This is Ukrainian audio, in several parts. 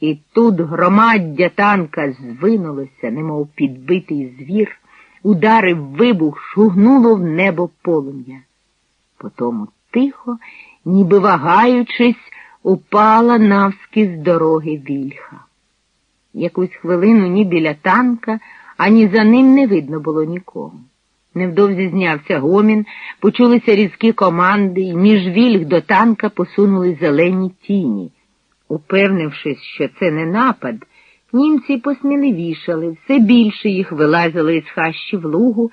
І тут громаддя танка звинулося, немов підбитий звір, ударив вибух, шугнуло в небо полум'я. Потому тихо, ніби вагаючись, упала навскіз дороги вільха. Якусь хвилину ні біля танка, ані за ним не видно було нікого. Невдовзі знявся гомін, почулися різкі команди, і між вільг до танка посунули зелені тіні. Упевнившись, що це не напад, німці посміливішали, все більше їх вилазило із хащі в лугу,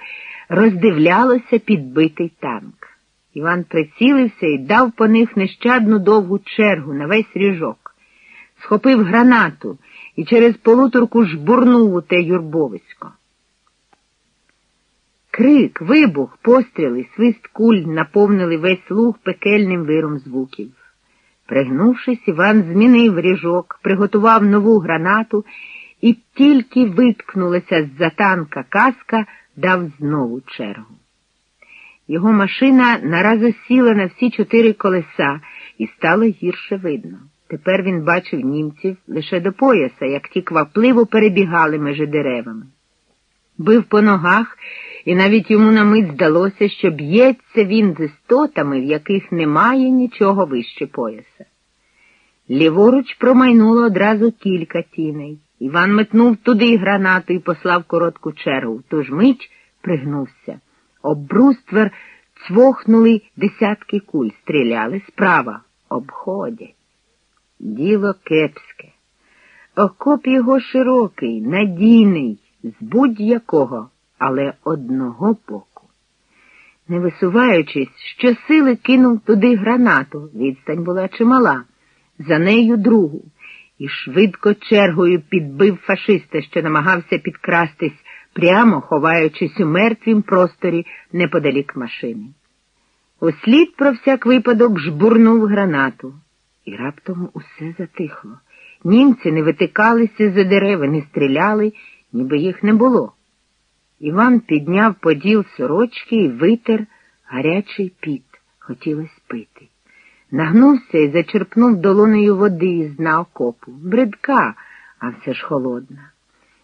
роздивлялося підбитий танк. Іван прицілився і дав по них нещадну довгу чергу на весь ріжок, схопив гранату і через полуторку жбурнув у те юрбовисько. Крик, вибух, постріли, свист куль наповнили весь луг пекельним виром звуків. Пригнувшись, Іван змінив ріжок, приготував нову гранату і тільки виткнулася з-за танка каска, дав знову чергу. Його машина нараз осіла на всі чотири колеса і стало гірше видно. Тепер він бачив німців лише до пояса, як ті квапливо перебігали межи деревами. Бив по ногах, і навіть йому на мить здалося, що б'ється він з істотами, в яких немає нічого вище пояса. Ліворуч промайнуло одразу кілька тіней. Іван метнув туди гранату і послав коротку чергу, тож мить пригнувся. Об бруствер цвохнули десятки куль, стріляли справа, обходять. Діло кепське. Окоп його широкий, надійний, з будь-якого, але одного боку. Не висуваючись, щосили кинув туди гранату, відстань була чимала, за нею другу, і швидко чергою підбив фашиста, що намагався підкрастись, прямо ховаючись у мертвім просторі неподалік машини. Услід про всяк випадок жбурнув гранату. І раптом усе затихло. Німці не витикалися за дерева, не стріляли, ніби їх не було. Іван підняв поділ сорочки і витер гарячий піт. Хотілося пити. Нагнувся і зачерпнув долонею води з дна окопу. Бридка, а все ж холодна.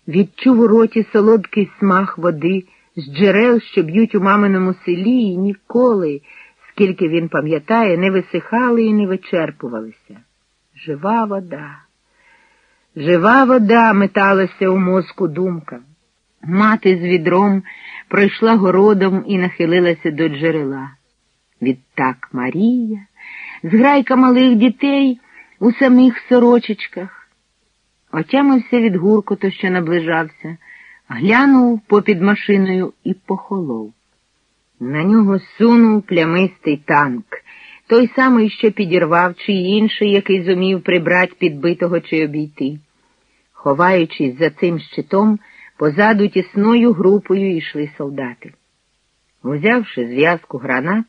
Відчув у роті солодкий смах води з джерел, що б'ють у маминому селі, і ніколи скільки він пам'ятає, не висихали і не вичерпувалися. Жива вода. Жива вода металася у мозку думка. Мати з відром пройшла городом і нахилилася до джерела. Відтак Марія, зграйка малих дітей у самих сорочечках. Отямився від гуркоту, що наближався, глянув попід машиною і похолов. На нього сунув плямистий танк, той самий, що підірвав, чи інший, який зумів прибрати підбитого чи обійти. Ховаючись за цим щитом, позаду тісною групою йшли солдати. Узявши зв'язку гранат,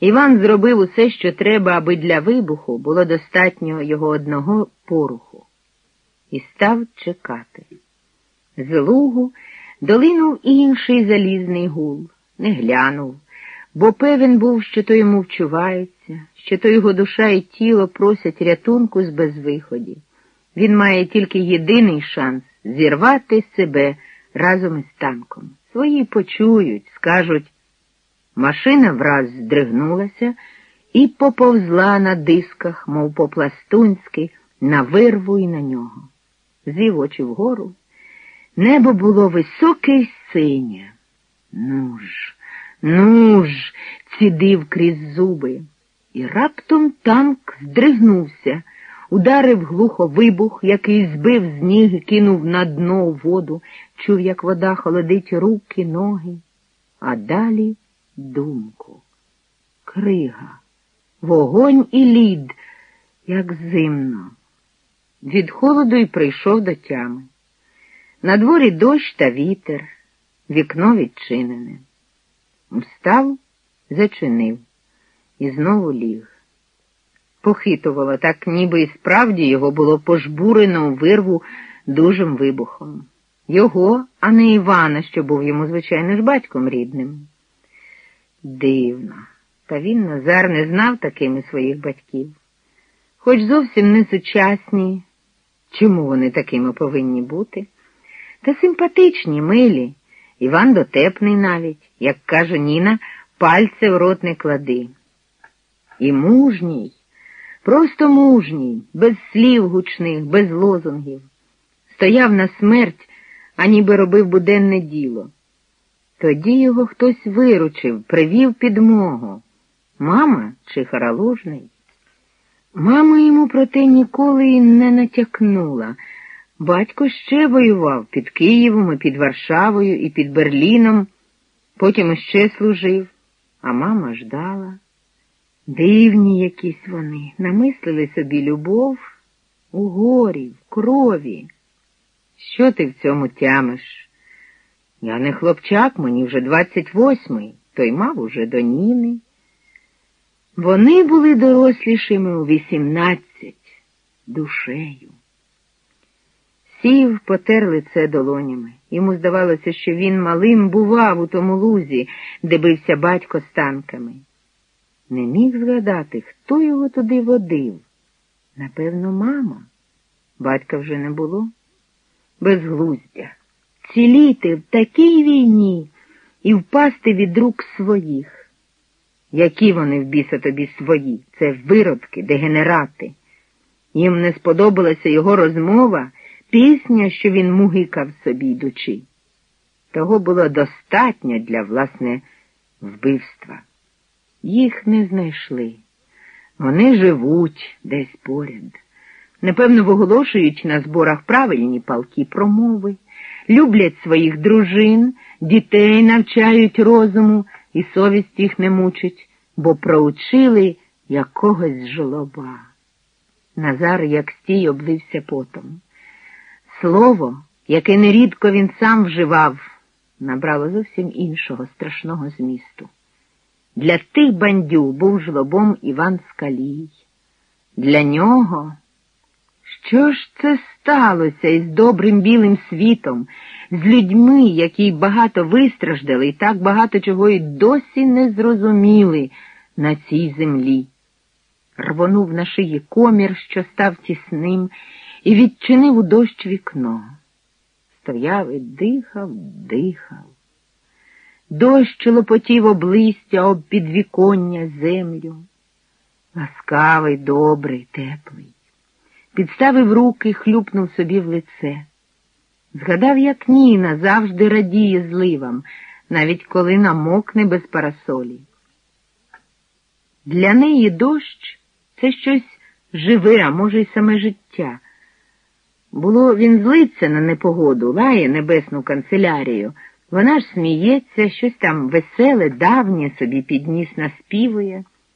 Іван зробив усе, що треба, аби для вибуху було достатньо його одного поруху, і став чекати. З лугу долинув інший залізний гул не глянув, бо певен був, що то йому вчувається, що то його душа і тіло просять рятунку з безвиході. Він має тільки єдиний шанс зірвати себе разом із танком. Свої почують, скажуть. Машина враз здригнулася і поповзла на дисках, мов по-пластунськи, на вирву і на нього. Зів очі вгору. Небо було високе й синє. Ну ж, ну ж, цідив крізь зуби. І раптом танк здригнувся, ударив глухо вибух, який збив з ніг і кинув на дно воду, чув, як вода холодить руки, ноги, а далі думку. Крига, вогонь і лід, як зимно. Від холоду й прийшов до тями. На дворі дощ та вітер. Вікно відчинене. Встав, зачинив і знову ліг. Похитувало, так ніби і справді його було пожбурено у вирву дужим вибухом. Його, а не Івана, що був йому, звичайно ж, батьком рідним. Дивно, та він, Назар, не знав такими своїх батьків. Хоч зовсім не сучасні, Чому вони такими повинні бути? Та симпатичні, милі, Іван дотепний навіть, як каже Ніна, пальце в рот не клади. І мужній, просто мужній, без слів гучних, без лозунгів. Стояв на смерть, а ніби робив буденне діло. Тоді його хтось виручив, привів підмогу. Мама чи харалужний? Мама йому про те ніколи і не натякнула. Батько ще воював під Києвом, і під Варшавою, і під Берліном, потім іще служив, а мама ждала. Дивні якісь вони, намислили собі любов у горі, в крові. Що ти в цьому тямиш? Я не хлопчак, мені вже двадцять восьмий, той мав уже до Ніни. Вони були дорослішими у вісімнадцять душею. Сів, потер лице долонями. Йому здавалося, що він малим бував у тому лузі, де бився батько з танками. Не міг згадати, хто його туди водив. Напевно, мама. Батька вже не було. Безглуздя. Ціліти в такій війні і впасти від рук своїх. Які вони в біса тобі свої? Це виродки, дегенерати. Їм не сподобалася його розмова, пісня, що він мугикав собі йдучи. Того було достатньо для власне вбивства. Їх не знайшли. Вони живуть десь поряд. Напевно, виголошують на зборах правильні палки промови, люблять своїх дружин, дітей навчають розуму і совість їх не мучить, бо проучили якогось жлоба. Назар, як стій, облився потом. Слово, яке нерідко він сам вживав, набрало зовсім іншого страшного змісту. Для тих бандюг був жлобом Іван Скалій. Для нього. Що ж це сталося із добрим білим світом, з людьми, які багато вистраждали і так багато чого й досі не зрозуміли на цій землі? Рвонув на шиї комір, що став тісним, і відчинив у дощ вікно. Стояв і дихав, дихав. Дощ лопотів об листя, об підвіконня землю. Ласкавий, добрий, теплий. Підставив руки, хлюпнув собі в лице. Згадав, як Ніна завжди радіє зливам, навіть коли намокне без парасолі. Для неї дощ це щось живе, а може, й саме життя. Було, він злиться на непогоду, лає небесну канцелярію. Вона ж сміється, щось там веселе, давнє собі підніс наспівує.